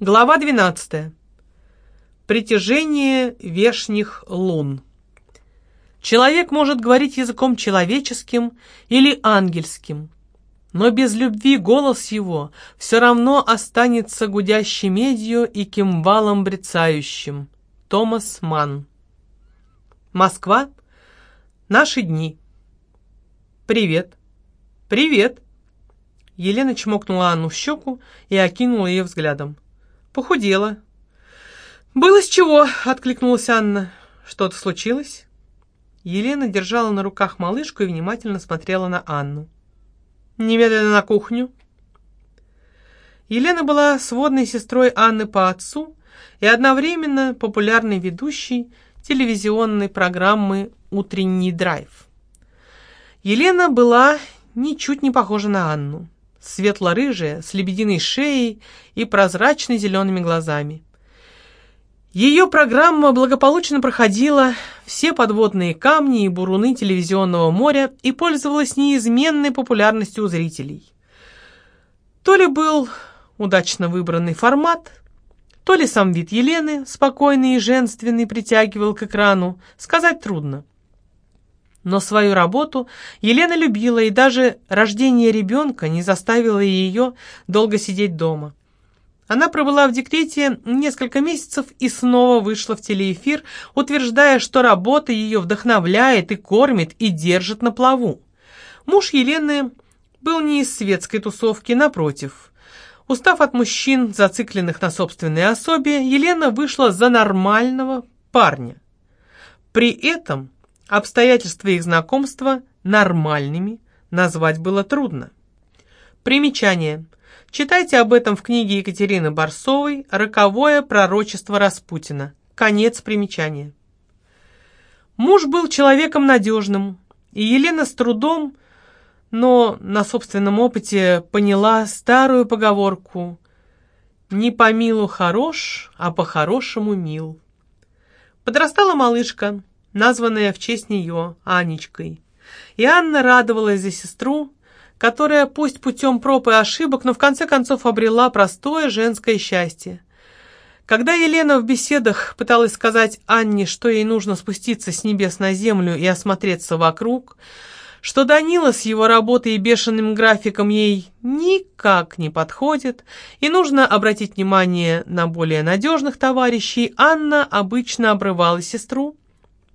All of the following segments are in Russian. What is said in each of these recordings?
Глава 12. Притяжение вешних лун. Человек может говорить языком человеческим или ангельским, но без любви голос его все равно останется гудящей медью и кимвалом брецающим. Томас Манн. Москва. Наши дни. Привет. Привет. Елена чмокнула Анну в щеку и окинула ее взглядом. Похудела. «Было с чего!» — откликнулась Анна. «Что-то случилось?» Елена держала на руках малышку и внимательно смотрела на Анну. «Немедленно на кухню!» Елена была сводной сестрой Анны по отцу и одновременно популярной ведущей телевизионной программы «Утренний драйв». Елена была ничуть не похожа на Анну светло-рыжая, с лебединой шеей и прозрачно-зелеными глазами. Ее программа благополучно проходила все подводные камни и буруны телевизионного моря и пользовалась неизменной популярностью у зрителей. То ли был удачно выбранный формат, то ли сам вид Елены, спокойный и женственный, притягивал к экрану, сказать трудно. Но свою работу Елена любила, и даже рождение ребенка не заставило ее долго сидеть дома. Она пробыла в декрете несколько месяцев и снова вышла в телеэфир, утверждая, что работа ее вдохновляет и кормит, и держит на плаву. Муж Елены был не из светской тусовки, напротив. Устав от мужчин, зацикленных на собственной особе, Елена вышла за нормального парня. При этом Обстоятельства их знакомства нормальными назвать было трудно. Примечание. Читайте об этом в книге Екатерины Барсовой «Роковое пророчество Распутина». Конец примечания. Муж был человеком надежным, и Елена с трудом, но на собственном опыте поняла старую поговорку «Не по милу хорош, а по-хорошему мил». Подрастала малышка, названная в честь нее Анечкой. И Анна радовалась за сестру, которая пусть путем проб и ошибок, но в конце концов обрела простое женское счастье. Когда Елена в беседах пыталась сказать Анне, что ей нужно спуститься с небес на землю и осмотреться вокруг, что Данила с его работой и бешеным графиком ей никак не подходит, и нужно обратить внимание на более надежных товарищей, Анна обычно обрывала сестру,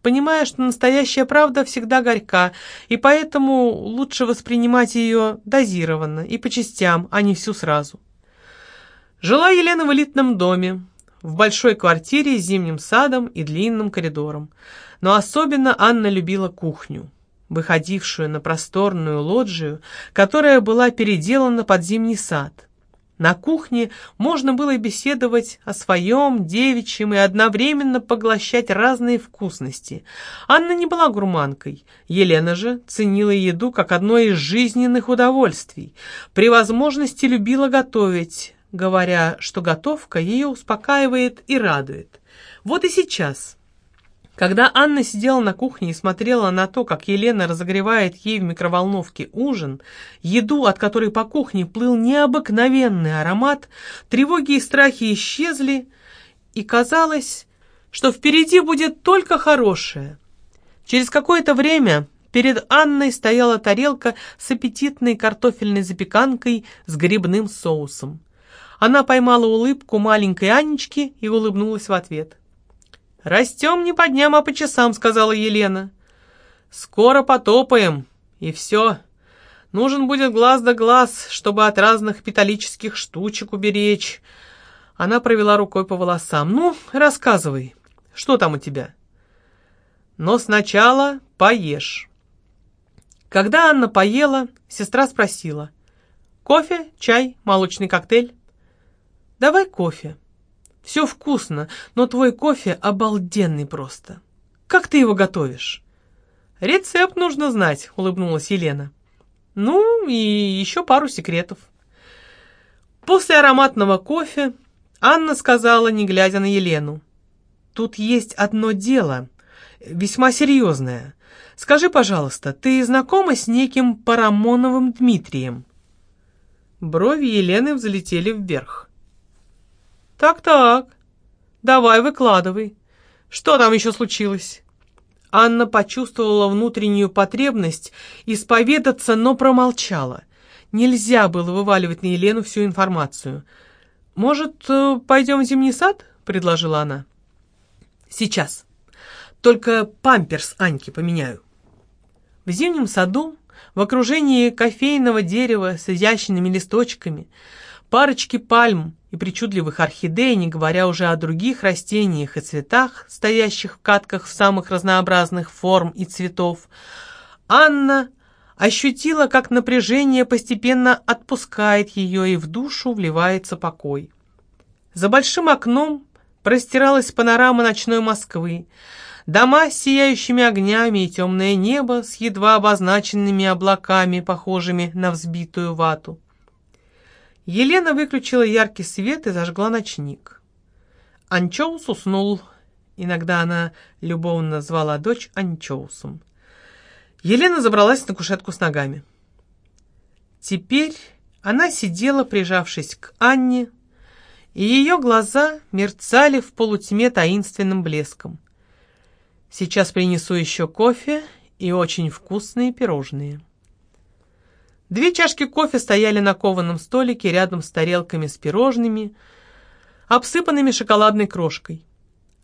понимая, что настоящая правда всегда горька, и поэтому лучше воспринимать ее дозированно и по частям, а не всю сразу. Жила Елена в элитном доме, в большой квартире с зимним садом и длинным коридором. Но особенно Анна любила кухню, выходившую на просторную лоджию, которая была переделана под зимний сад – на кухне можно было беседовать о своем, девичьем и одновременно поглощать разные вкусности. Анна не была гурманкой, Елена же ценила еду как одно из жизненных удовольствий. При возможности любила готовить, говоря, что готовка ее успокаивает и радует. Вот и сейчас – когда Анна сидела на кухне и смотрела на то, как Елена разогревает ей в микроволновке ужин, еду, от которой по кухне плыл необыкновенный аромат, тревоги и страхи исчезли, и казалось, что впереди будет только хорошее. Через какое-то время перед Анной стояла тарелка с аппетитной картофельной запеканкой с грибным соусом. Она поймала улыбку маленькой Анечки и улыбнулась в ответ. «Растем не по дням, а по часам», — сказала Елена. «Скоро потопаем, и все. Нужен будет глаз да глаз, чтобы от разных питалических штучек уберечь». Она провела рукой по волосам. «Ну, рассказывай, что там у тебя?» «Но сначала поешь». Когда Анна поела, сестра спросила. «Кофе, чай, молочный коктейль?» «Давай кофе», все вкусно, но твой кофе обалденный просто. Как ты его готовишь?» «Рецепт нужно знать», — улыбнулась Елена. «Ну, и еще пару секретов». После ароматного кофе Анна сказала, не глядя на Елену. «Тут есть одно дело, весьма серьезное. Скажи, пожалуйста, ты знакома с неким Парамоновым Дмитрием?» Брови Елены взлетели вверх. Так-так, давай выкладывай. Что там еще случилось?» Анна почувствовала внутреннюю потребность исповедаться, но промолчала. Нельзя было вываливать на Елену всю информацию. «Может, э, пойдем в зимний сад?» — предложила она. «Сейчас. Только памперс Аньке поменяю». В зимнем саду, в окружении кофейного дерева с изящными листочками, парочки пальм и причудливых орхидей, не говоря уже о других растениях и цветах, стоящих в катках в самых разнообразных форм и цветов, Анна ощутила, как напряжение постепенно отпускает ее и в душу вливается покой. За большим окном простиралась панорама ночной Москвы, дома с сияющими огнями и темное небо с едва обозначенными облаками, похожими на взбитую вату. Елена выключила яркий свет и зажгла ночник. Анчоус уснул. Иногда она любовно звала дочь Анчоусом. Елена забралась на кушетку с ногами. Теперь она сидела, прижавшись к Анне, и ее глаза мерцали в полутьме таинственным блеском. Сейчас принесу еще кофе и очень вкусные пирожные. Две чашки кофе стояли на кованом столике рядом с тарелками с пирожными, обсыпанными шоколадной крошкой.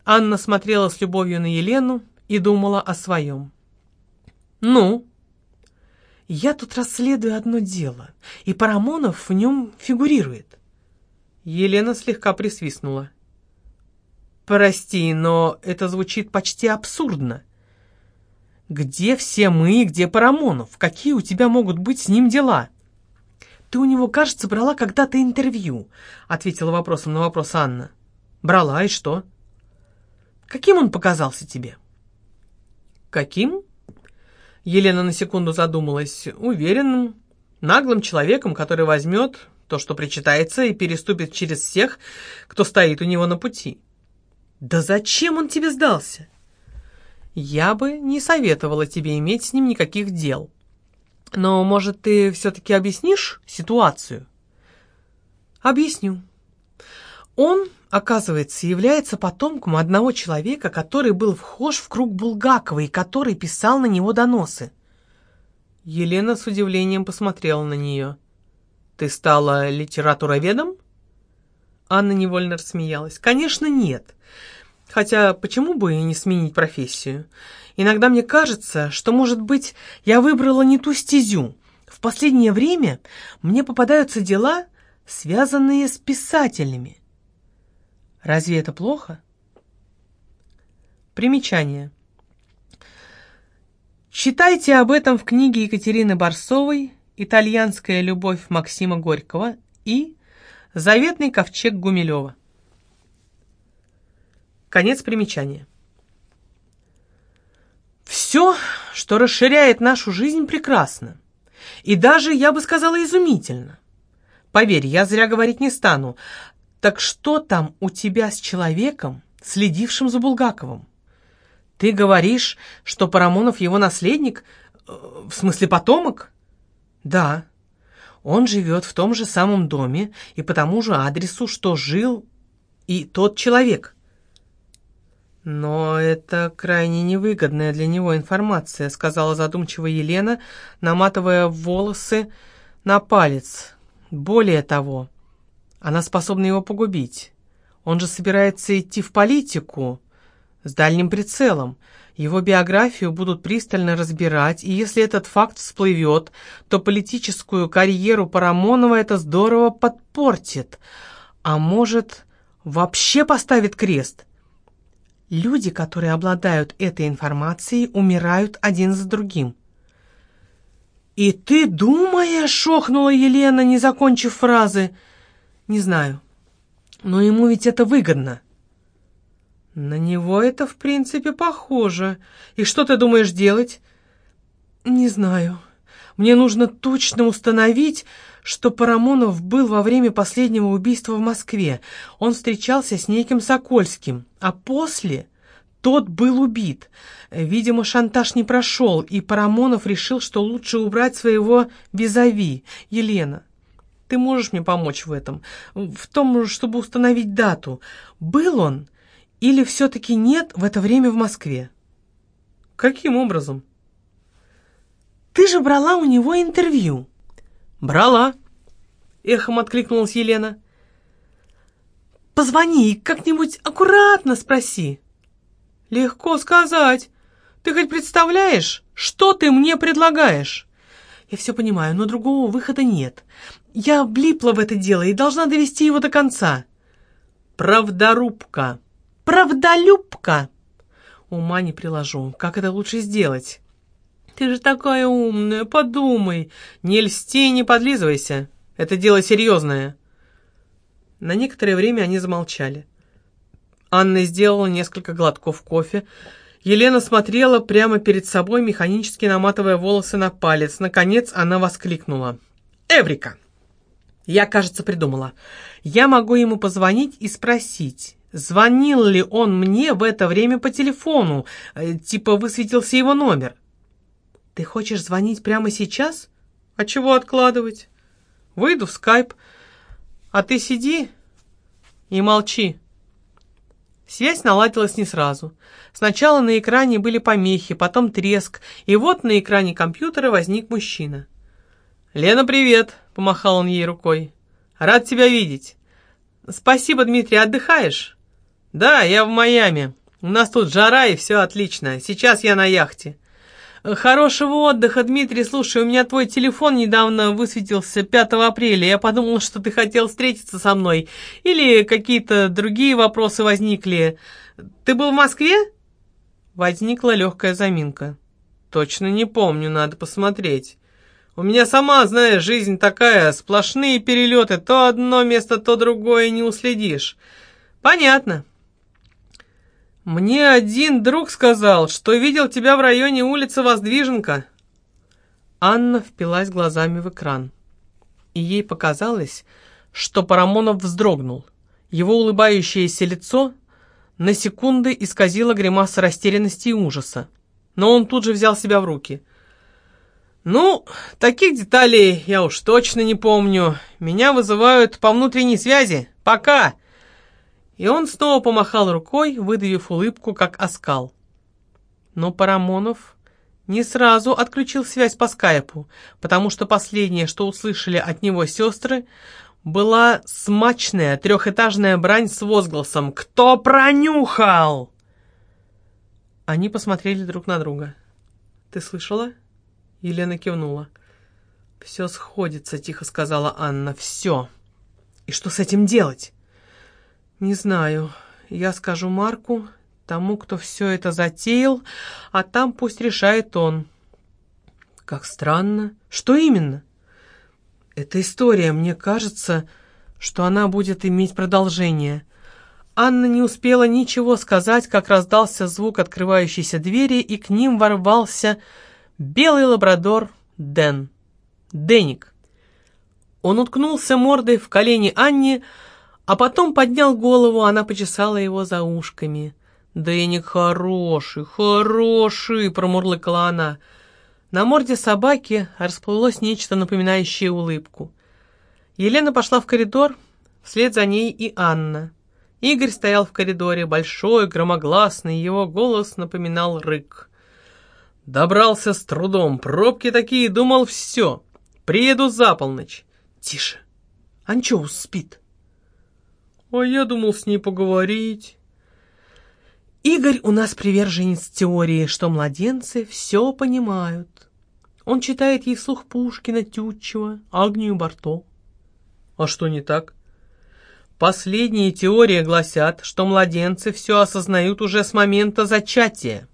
Анна смотрела с любовью на Елену и думала о своем. «Ну?» «Я тут расследую одно дело, и Парамонов в нем фигурирует». Елена слегка присвистнула. «Прости, но это звучит почти абсурдно. Где все мы, где Парамонов? Какие у тебя могут быть с ним дела? Ты у него, кажется, брала когда-то интервью, ответила вопросом на вопрос Анна. Брала, и что? Каким он показался тебе? Каким? Елена на секунду задумалась. Уверенным, наглым человеком, который возьмет то, что причитается, и переступит через всех, кто стоит у него на пути. Да зачем он тебе сдался? Я бы не советовала тебе иметь с ним никаких дел. Но, может, ты все-таки объяснишь ситуацию? Объясню. Он, оказывается, является потомком одного человека, который был вхож в круг Булгакова и который писал на него доносы. Елена с удивлением посмотрела на нее. «Ты стала литературоведом?» Анна невольно рассмеялась. «Конечно, нет. Хотя почему бы и не сменить профессию? Иногда мне кажется, что, может быть, я выбрала не ту стезю. В последнее время мне попадаются дела, связанные с писателями. Разве это плохо? Примечание. Читайте об этом в книге Екатерины Барсовой «Итальянская любовь Максима Горького» и «Заветный ковчег Гумилева». Конец примечания. Все, что расширяет нашу жизнь, прекрасно. И даже, я бы сказала, изумительно. Поверь, я зря говорить не стану. Так что там у тебя с человеком, следившим за Булгаковым? Ты говоришь, что Парамонов его наследник? Э, в смысле, потомок? Да. Он живет в том же самом доме и по тому же адресу, что жил и тот человек – «Но это крайне невыгодная для него информация», — сказала задумчиво Елена, наматывая волосы на палец. «Более того, она способна его погубить. Он же собирается идти в политику с дальним прицелом. Его биографию будут пристально разбирать, и если этот факт всплывет, то политическую карьеру Парамонова это здорово подпортит. А может, вообще поставит крест?» Люди, которые обладают этой информацией, умирают один за другим. «И ты думаешь?» — шохнула Елена, не закончив фразы. «Не знаю. Но ему ведь это выгодно». «На него это, в принципе, похоже. И что ты думаешь делать?» «Не знаю. Мне нужно точно установить, что Парамонов был во время последнего убийства в Москве. Он встречался с неким Сокольским, а после тот был убит. Видимо, шантаж не прошел, и Парамонов решил, что лучше убрать своего визави, Елена. ты можешь мне помочь в этом, в том, чтобы установить дату. Был он или все-таки нет в это время в Москве? Каким образом? Ты же брала у него интервью. Брала. Эхом откликнулась Елена. Позвони и как-нибудь аккуратно спроси. Легко сказать. Ты хоть представляешь, что ты мне предлагаешь? Я все понимаю, но другого выхода нет. Я влипла в это дело и должна довести его до конца. Правдорубка. Правдолюбка. Ума не приложу. Как это лучше сделать? Ты же такая умная, подумай. Не льсти, не подлизывайся. Это дело серьезное. На некоторое время они замолчали. Анна сделала несколько глотков кофе. Елена смотрела прямо перед собой, механически наматывая волосы на палец. Наконец она воскликнула. «Эврика! Я, кажется, придумала. Я могу ему позвонить и спросить, звонил ли он мне в это время по телефону, э, типа высветился его номер. Ты хочешь звонить прямо сейчас? А чего откладывать? Выйду в скайп, а ты сиди и молчи. Связь наладилась не сразу. Сначала на экране были помехи, потом треск, и вот на экране компьютера возник мужчина. «Лена, привет!» — помахал он ей рукой. «Рад тебя видеть!» «Спасибо, Дмитрий, отдыхаешь?» «Да, я в Майами. У нас тут жара и все отлично. Сейчас я на яхте». «Хорошего отдыха, Дмитрий. Слушай, у меня твой телефон недавно высветился 5 апреля. Я подумал, что ты хотел встретиться со мной. Или какие-то другие вопросы возникли. Ты был в Москве?» Возникла легкая заминка. «Точно не помню, надо посмотреть. У меня сама, знаешь, жизнь такая, сплошные перелеты. То одно место, то другое не уследишь. Понятно». «Мне один друг сказал, что видел тебя в районе улицы Воздвиженка». Анна впилась глазами в экран, и ей показалось, что Парамонов вздрогнул. Его улыбающееся лицо на секунды исказило гримаса растерянности и ужаса. Но он тут же взял себя в руки. «Ну, таких деталей я уж точно не помню. Меня вызывают по внутренней связи. Пока!» И он снова помахал рукой, выдавив улыбку, как оскал. Но Парамонов не сразу отключил связь по скайпу, потому что последнее, что услышали от него сестры, была смачная трехэтажная брань с возгласом «Кто пронюхал?». Они посмотрели друг на друга. «Ты слышала?» Елена кивнула. «Все сходится», — тихо сказала Анна. «Все. И что с этим делать?» «Не знаю. Я скажу Марку, тому, кто все это затеял, а там пусть решает он». «Как странно. Что именно?» «Эта история, мне кажется, что она будет иметь продолжение». Анна не успела ничего сказать, как раздался звук открывающейся двери, и к ним ворвался белый лабрадор Дэн. Деник. Он уткнулся мордой в колени Анне, а потом поднял голову, она почесала его за ушками. «Дэник хороший, хороший!» — промурлыкала она. На морде собаки расплылось нечто напоминающее улыбку. Елена пошла в коридор, вслед за ней и Анна. Игорь стоял в коридоре, большой, громогласный, его голос напоминал рык. Добрался с трудом, пробки такие, думал, все, приеду за полночь. Тише, Анчоус спит. А я думал с ней поговорить. Игорь у нас приверженец теории, что младенцы все понимают. Он читает ей вслух Пушкина, Тютчева, Агнию Барто. А что не так? Последние теории гласят, что младенцы все осознают уже с момента зачатия.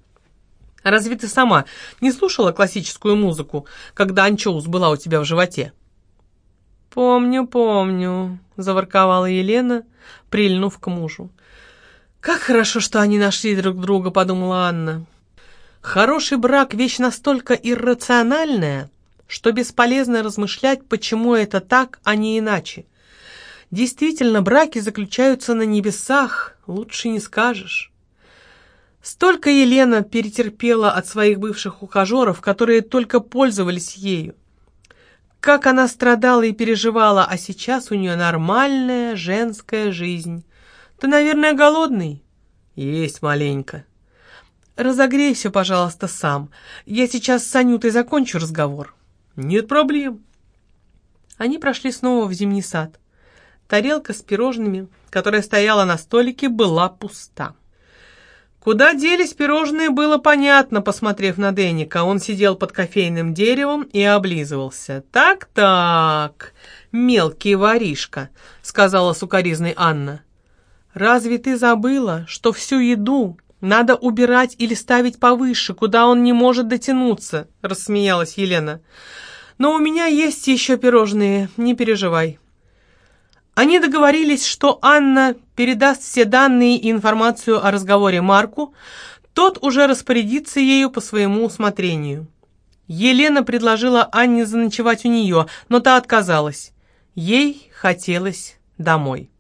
Разве ты сама не слушала классическую музыку, когда анчоус была у тебя в животе? «Помню, помню», — заворковала Елена, прильнув к мужу. «Как хорошо, что они нашли друг друга», — подумала Анна. «Хороший брак — вещь настолько иррациональная, что бесполезно размышлять, почему это так, а не иначе. Действительно, браки заключаются на небесах, лучше не скажешь». Столько Елена перетерпела от своих бывших ухажеров, которые только пользовались ею. Как она страдала и переживала, а сейчас у нее нормальная женская жизнь. Ты, наверное, голодный? Есть маленько. Разогрейся, пожалуйста, сам. Я сейчас с Анютой закончу разговор. Нет проблем. Они прошли снова в зимний сад. Тарелка с пирожными, которая стояла на столике, была пуста. Куда делись пирожные, было понятно, посмотрев на Денника. Он сидел под кофейным деревом и облизывался. «Так-так, мелкий воришка», — сказала сукоризной Анна. «Разве ты забыла, что всю еду надо убирать или ставить повыше, куда он не может дотянуться?» — рассмеялась Елена. «Но у меня есть еще пирожные, не переживай». Они договорились, что Анна передаст все данные и информацию о разговоре Марку, тот уже распорядится ею по своему усмотрению. Елена предложила Анне заночевать у нее, но та отказалась. Ей хотелось домой.